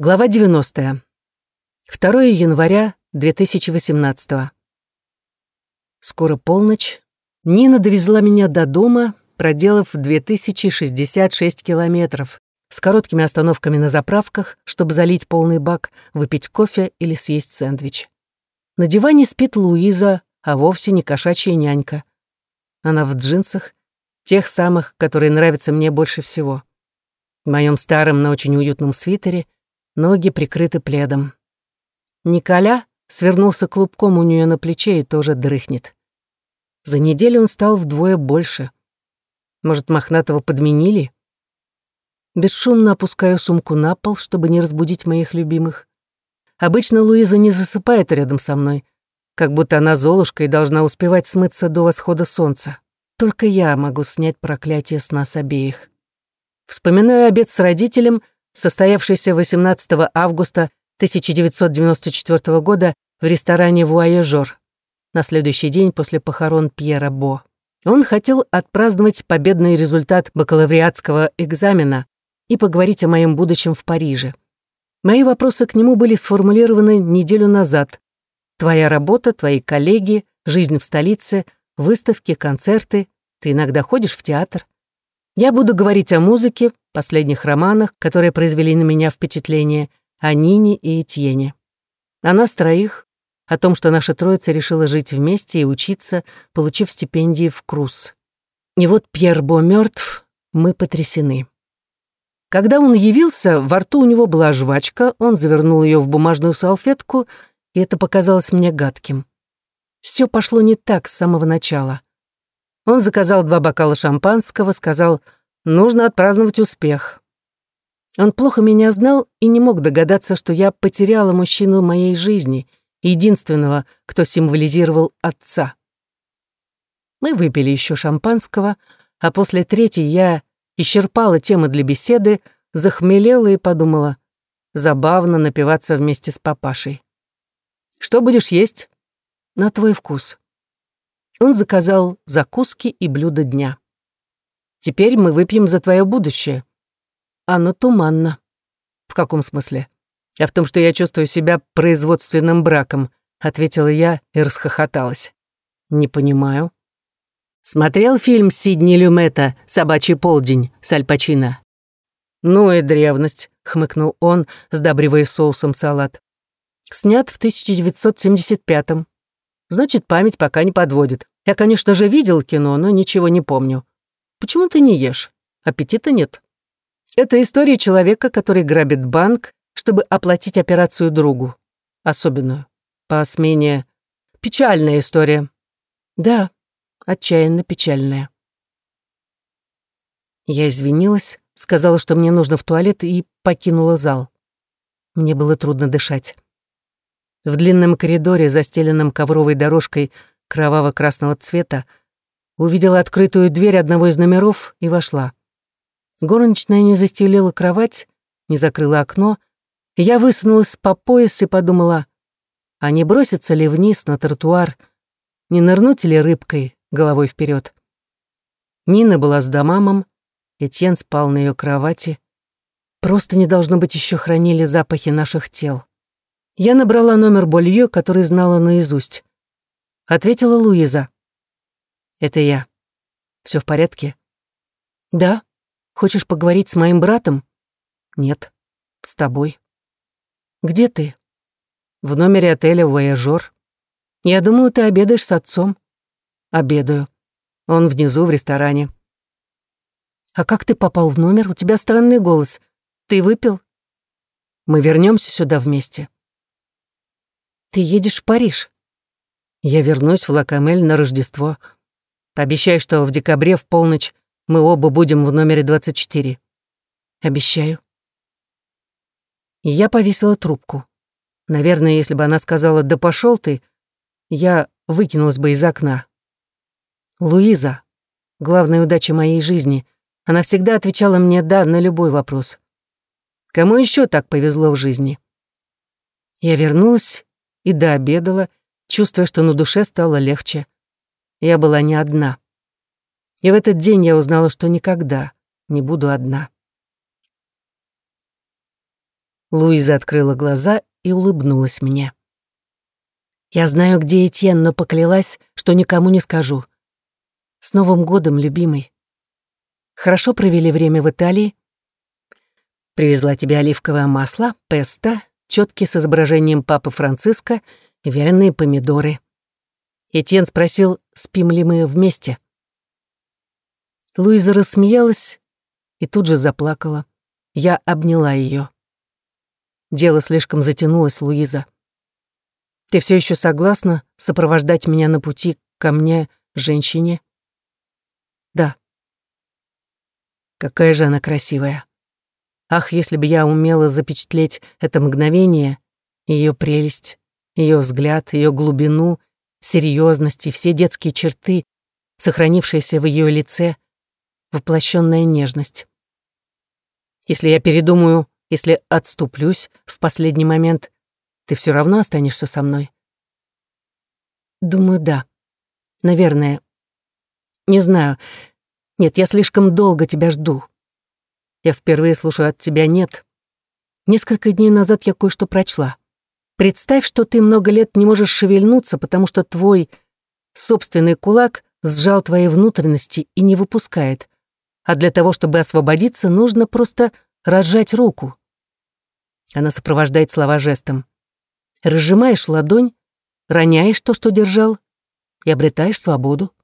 Глава 90. 2 января 2018. Скоро полночь. Нина довезла меня до дома, проделав 2066 километров, с короткими остановками на заправках, чтобы залить полный бак, выпить кофе или съесть сэндвич. На диване спит Луиза, а вовсе не кошачья нянька. Она в джинсах, тех самых, которые нравятся мне больше всего. В моем старом, но очень уютном свитере — ноги прикрыты пледом. Николя свернулся клубком у нее на плече и тоже дрыхнет. За неделю он стал вдвое больше. Может, Мохнатого подменили? Бесшумно опускаю сумку на пол, чтобы не разбудить моих любимых. Обычно Луиза не засыпает рядом со мной, как будто она золушка и должна успевать смыться до восхода солнца. Только я могу снять проклятие с нас обеих. Вспоминаю обед с родителем — состоявшийся 18 августа 1994 года в ресторане «Вуаяжор» на следующий день после похорон Пьера Бо. Он хотел отпраздновать победный результат бакалавриатского экзамена и поговорить о моем будущем в Париже. Мои вопросы к нему были сформулированы неделю назад. Твоя работа, твои коллеги, жизнь в столице, выставки, концерты. Ты иногда ходишь в театр. Я буду говорить о музыке, последних романах, которые произвели на меня впечатление, о Нине и Этьене. О нас троих, о том, что наша троица решила жить вместе и учиться, получив стипендии в Круз. И вот Пьер Бо мертв, мы потрясены. Когда он явился, во рту у него была жвачка, он завернул ее в бумажную салфетку, и это показалось мне гадким. Все пошло не так с самого начала. Он заказал два бокала шампанского, сказал «нужно отпраздновать успех». Он плохо меня знал и не мог догадаться, что я потеряла мужчину моей жизни, единственного, кто символизировал отца. Мы выпили еще шампанского, а после третьей я исчерпала темы для беседы, захмелела и подумала, забавно напиваться вместе с папашей. «Что будешь есть?» «На твой вкус». Он заказал закуски и блюда дня. «Теперь мы выпьем за твое будущее». Оно туманно. «В каком смысле?» «А в том, что я чувствую себя производственным браком», ответила я и расхохоталась. «Не понимаю». «Смотрел фильм Сидни Люмета «Собачий полдень» с Аль Пачино?» «Ну и древность», — хмыкнул он, сдабривая соусом салат. «Снят в 1975-м. Значит, память пока не подводит. Я, конечно же, видел кино, но ничего не помню. Почему ты не ешь? Аппетита нет. Это история человека, который грабит банк, чтобы оплатить операцию другу. Особенную. По смене... Печальная история. Да, отчаянно печальная. Я извинилась, сказала, что мне нужно в туалет, и покинула зал. Мне было трудно дышать. В длинном коридоре, застеленном ковровой дорожкой кроваво-красного цвета, увидела открытую дверь одного из номеров и вошла. Горничная не застелила кровать, не закрыла окно, я высунулась по пояс и подумала, а не броситься ли вниз на тротуар, не нырнуть ли рыбкой головой вперед. Нина была с домамом, Этьен спал на ее кровати. Просто не должно быть еще хранили запахи наших тел. Я набрала номер Болью, который знала наизусть. Ответила Луиза. «Это я. Все в порядке?» «Да. Хочешь поговорить с моим братом?» «Нет. С тобой». «Где ты?» «В номере отеля «Вояжор». «Я думала, ты обедаешь с отцом». «Обедаю. Он внизу в ресторане». «А как ты попал в номер? У тебя странный голос. Ты выпил?» «Мы вернемся сюда вместе». Ты едешь в Париж? Я вернусь в Лакамель на Рождество. Пообещай, что в декабре в полночь мы оба будем в номере 24. Обещаю. Я повесила трубку. Наверное, если бы она сказала «да пошел ты», я выкинулась бы из окна. Луиза, главная удача моей жизни, она всегда отвечала мне «да» на любой вопрос. Кому еще так повезло в жизни? Я вернулась и дообедала, чувствуя, что на душе стало легче. Я была не одна. И в этот день я узнала, что никогда не буду одна. Луиза открыла глаза и улыбнулась мне. «Я знаю, где Этьен, но поклялась, что никому не скажу. С Новым годом, любимый. Хорошо провели время в Италии? Привезла тебе оливковое масло, песто, четки с изображением папы Франциска и вяленые помидоры. Этьен спросил, спим ли мы вместе. Луиза рассмеялась и тут же заплакала. Я обняла ее. Дело слишком затянулось, Луиза. Ты все еще согласна сопровождать меня на пути ко мне, женщине? Да. Какая же она красивая. Ах, если бы я умела запечатлеть это мгновение, ее прелесть, ее взгляд, ее глубину, серьезность и все детские черты, сохранившиеся в ее лице, воплощенная нежность. Если я передумаю, если отступлюсь в последний момент, ты все равно останешься со мной? Думаю, да. Наверное. Не знаю. Нет, я слишком долго тебя жду. Я впервые слушаю от тебя «нет». Несколько дней назад я кое-что прочла. Представь, что ты много лет не можешь шевельнуться, потому что твой собственный кулак сжал твои внутренности и не выпускает а для того, чтобы освободиться, нужно просто разжать руку. Она сопровождает слова жестом. Разжимаешь ладонь, роняешь то, что держал, и обретаешь свободу.